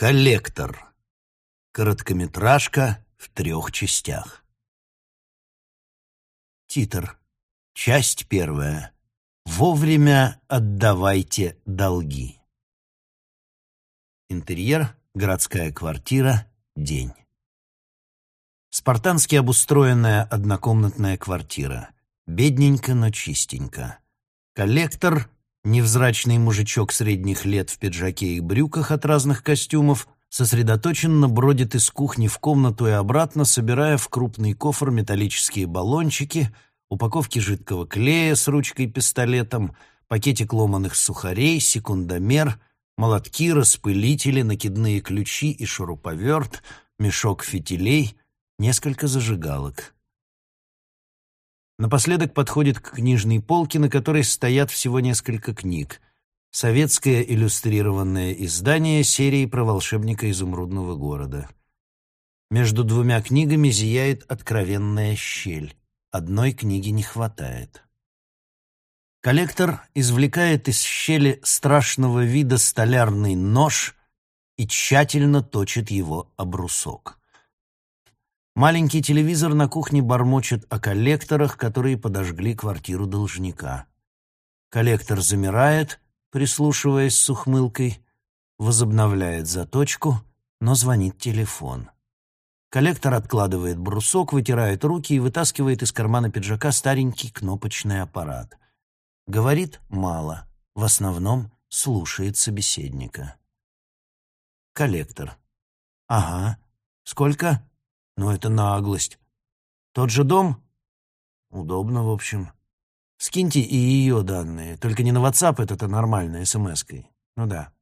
Коллектор. Короткометражка в трех частях. Титр. Часть первая. Вовремя отдавайте долги. Интерьер. Городская квартира. День. Спартански обустроенная однокомнатная квартира. Бедненько, но чистенько. Коллектор Невзрачный мужичок средних лет в пиджаке и брюках от разных костюмов сосредоточенно бродит из кухни в комнату и обратно, собирая в крупный кофр металлические баллончики, упаковки жидкого клея с ручкой-пистолетом, пакетик ломаных сухарей, секундомер, молотки, распылители, накидные ключи и шуруповерт, мешок фитилей, несколько зажигалок. Напоследок подходит к книжной полке, на которой стоят всего несколько книг. Советское иллюстрированное издание серии про волшебника изумрудного города. Между двумя книгами зияет откровенная щель. Одной книги не хватает. Коллектор извлекает из щели страшного вида столярный нож и тщательно точит его об брусок. Маленький телевизор на кухне бормочет о коллекторах, которые подожгли квартиру должника. Коллектор замирает, прислушиваясь с ухмылкой, возобновляет заточку, но звонит телефон. Коллектор откладывает брусок, вытирает руки и вытаскивает из кармана пиджака старенький кнопочный аппарат. Говорит мало, в основном слушает собеседника. Коллектор. «Ага. Сколько?» Но это наглость. Тот же дом? Удобно, в общем. Скиньте и ее данные, только не на WhatsApp, это-то нормально, смс-кой. Ну да.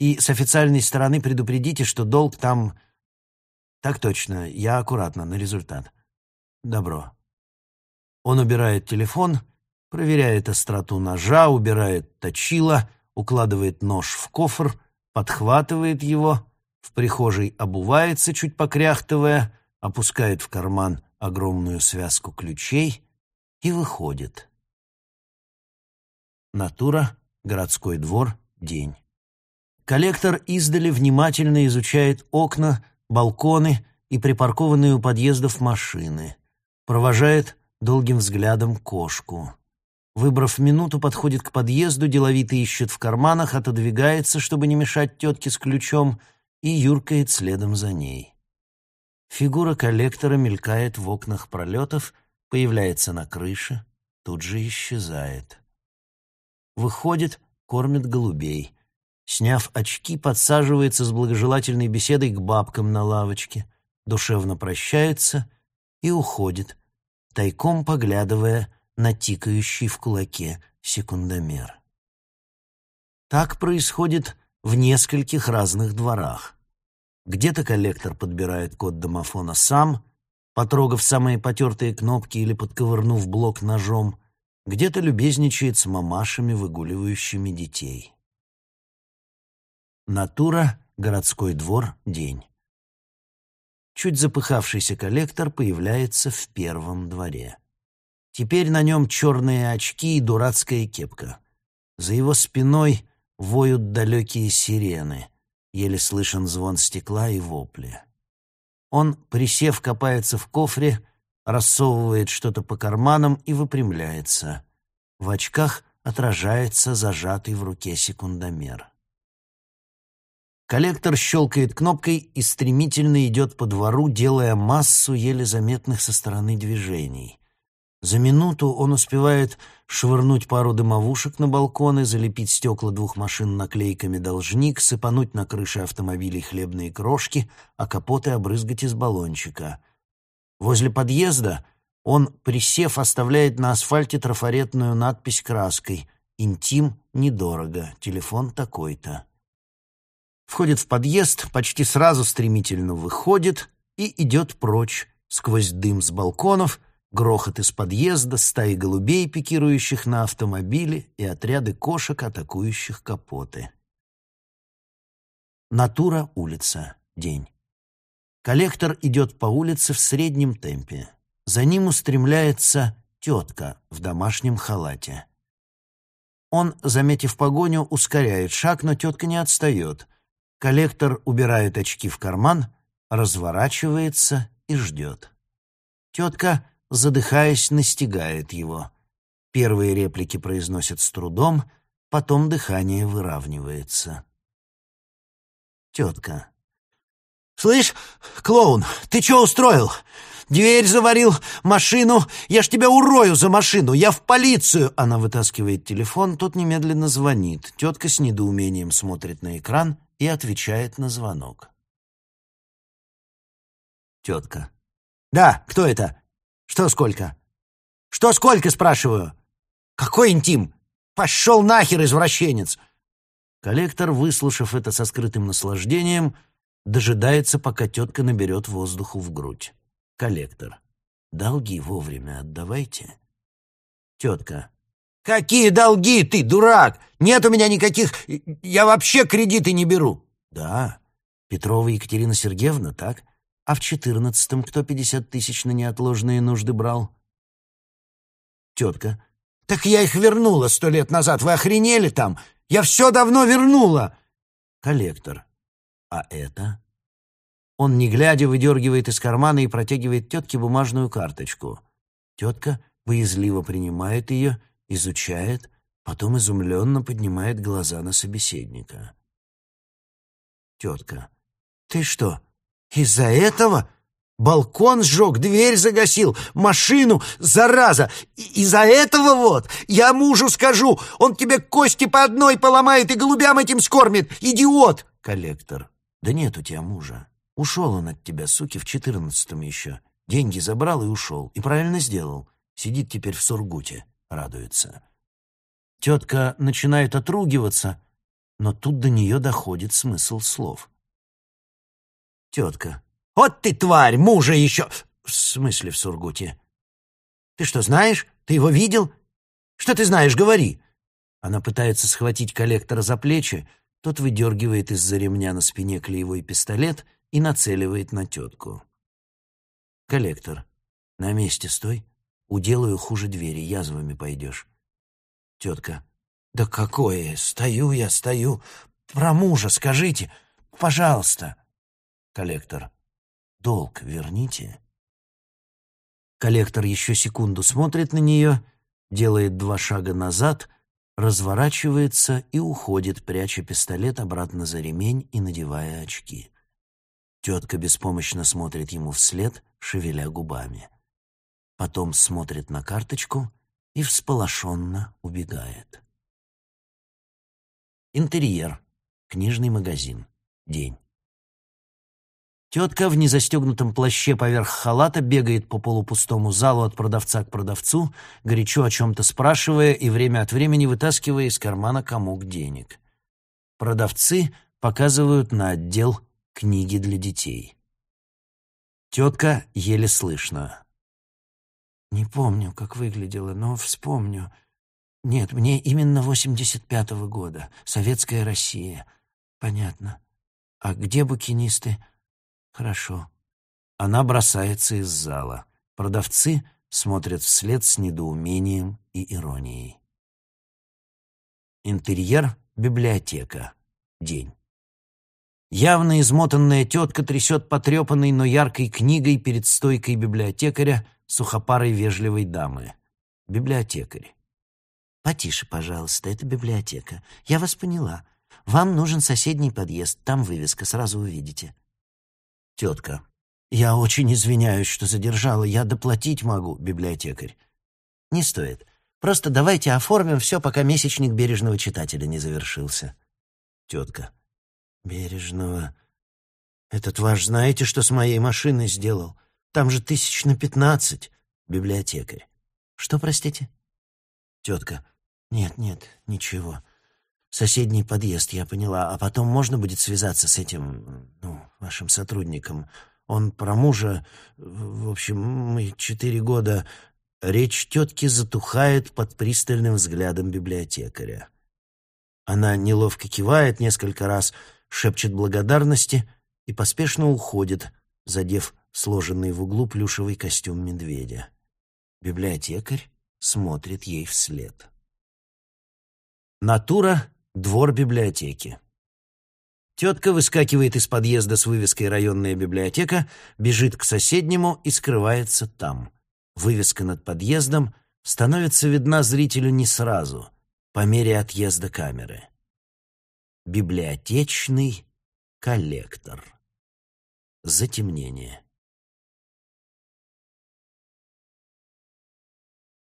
И с официальной стороны предупредите, что долг там... Так точно, я аккуратно, на результат. Добро. Он убирает телефон, проверяет остроту ножа, убирает точило, укладывает нож в кофр, подхватывает его, в прихожей обувается, чуть покряхтывая, опускает в карман огромную связку ключей и выходит. Натура, городской двор, день. Коллектор издали внимательно изучает окна, балконы и припаркованные у подъездов машины. Провожает долгим взглядом кошку. Выбрав минуту, подходит к подъезду, деловито ищет в карманах, отодвигается, чтобы не мешать тетке с ключом — и юркает следом за ней. Фигура коллектора мелькает в окнах пролетов, появляется на крыше, тут же исчезает. Выходит, кормит голубей. Сняв очки, подсаживается с благожелательной беседой к бабкам на лавочке, душевно прощается и уходит, тайком поглядывая на тикающий в кулаке секундомер. Так происходит в нескольких разных дворах. Где-то коллектор подбирает код домофона сам, потрогав самые потертые кнопки или подковырнув блок ножом, где-то любезничает с мамашами, выгуливающими детей. Натура, городской двор, день. Чуть запыхавшийся коллектор появляется в первом дворе. Теперь на нем черные очки и дурацкая кепка. За его спиной воют далекие сирены, еле слышен звон стекла и вопли. Он, присев, копается в кофре, рассовывает что-то по карманам и выпрямляется. В очках отражается зажатый в руке секундомер. Коллектор щелкает кнопкой и стремительно идет по двору, делая массу еле заметных со стороны движений. За минуту он успевает швырнуть пару дымовушек на балконы, залепить стекла двух машин наклейками «Должник», сыпануть на крыше автомобилей хлебные крошки, а капоты обрызгать из баллончика. Возле подъезда он, присев, оставляет на асфальте трафаретную надпись краской «Интим недорого, телефон такой-то». Входит в подъезд, почти сразу стремительно выходит и идет прочь сквозь дым с балконов — Грохот из подъезда, стаи голубей, пикирующих на автомобиле, и отряды кошек, атакующих капоты. Натура, улица, день. Коллектор идет по улице в среднем темпе. За ним устремляется тетка в домашнем халате. Он, заметив погоню, ускоряет шаг, но тетка не отстает. Коллектор убирает очки в карман, разворачивается и ждет. Тетка, задыхаясь, настигает его. Первые реплики произносят с трудом, потом дыхание выравнивается. Тетка. «Слышь, клоун, ты что устроил? Дверь заварил, машину. Я ж тебя урою за машину. Я в полицию. Она вытаскивает телефон, тот немедленно звонит. Тетка с недоумением смотрит на экран и отвечает на звонок. Тетка. Да, кто это? Что сколько? Что сколько, спрашиваю? Какой интим? Пошел нахер, извращенец! Коллектор, выслушав это со скрытым наслаждением, дожидается, пока тетка наберет воздуху в грудь. Коллектор. Долги вовремя отдавайте. Тетка. Какие долги ты, дурак? Нет у меня никаких... Я вообще кредиты не беру. Да, Петрова Екатерина Сергеевна, так? А в четырнадцатом кто пятьдесят тысяч на неотложные нужды брал? Тетка. Так я их вернула сто лет назад. Вы охренели там? Я все давно вернула. Коллектор. А это? Он, не глядя, выдергивает из кармана и протягивает тетке бумажную карточку. Тетка боязливо принимает ее, изучает, потом изумленно поднимает глаза на собеседника. Тетка. «Ты что, из-за этого?» Балкон сжег, дверь загасил, машину, зараза! Из-за этого вот! Я мужу скажу, он тебе кости по одной поломает и голубям этим скормит! Идиот!» Коллектор. «Да нет у тебя мужа. Ушел он от тебя, суки, в четырнадцатом еще. Деньги забрал и ушел. И правильно сделал. Сидит теперь в Сургуте, радуется. Тетка начинает отругиваться, но тут до нее доходит смысл слов. Тетка. «Вот ты тварь, мужа еще...» «В смысле в Сургуте?» «Ты что, знаешь? Ты его видел? Что ты знаешь? Говори!» Она пытается схватить коллектора за плечи, тот выдергивает из-за ремня на спине клеевой пистолет и нацеливает на тетку. Коллектор. На месте стой. Уделаю хуже двери, язвами пойдешь. Тетка. Да какое? Стою я, стою. Про мужа скажите, пожалуйста. Коллектор. Долг верните. Коллектор еще секунду смотрит на нее, делает два шага назад, разворачивается и уходит, пряча пистолет обратно за ремень и надевая очки. Тетка беспомощно смотрит ему вслед, шевеля губами. Потом смотрит на карточку и всполошенно убегает. Интерьер. Книжный магазин. День. Тетка в незастегнутом плаще поверх халата бегает по полупустому залу от продавца к продавцу, горячо о чем-то спрашивая и время от времени вытаскивая из кармана комок денег. Продавцы показывают на отдел книги для детей. Тетка еле слышно. «Не помню, как выглядела, но вспомню. Нет, мне именно 85-го года. Советская Россия. Понятно. А где букинисты? Хорошо». Она бросается из зала. Продавцы смотрят вслед с недоумением и иронией. Интерьер — библиотека. День. Явно измотанная тетка трясет потрепанной, но яркой книгой перед стойкой библиотекаря сухопарой вежливой дамы. Библиотекарь. «Потише, пожалуйста, это библиотека. Я вас поняла. Вам нужен соседний подъезд, там вывеска, сразу увидите». Тетка. «Я очень извиняюсь, что задержала. Я доплатить могу, библиотекарь». «Не стоит. Просто давайте оформим все, пока месячник бережного читателя не завершился». Тетка. Бережного. Этот ваш знаете, что с моей машиной сделал? Там же тысяч на пятнадцать. Библиотекарь. Что, простите? Тетка. Нет, нет, ничего. Соседний подъезд, я поняла. А потом можно будет связаться с этим, ну, вашим сотрудником. Он про мужа... В общем, мы четыре года... Речь тетки затухает под пристальным взглядом библиотекаря. Она неловко кивает несколько раз, шепчет благодарности и поспешно уходит, задев сложенный в углу плюшевый костюм медведя. Библиотекарь смотрит ей вслед. Натура — двор библиотеки. Тетка выскакивает из подъезда с вывеской «Районная библиотека», бежит к соседнему и скрывается там. Вывеска над подъездом становится видна зрителю не сразу, по мере отъезда камеры. Библиотечный коллектор. Затемнение.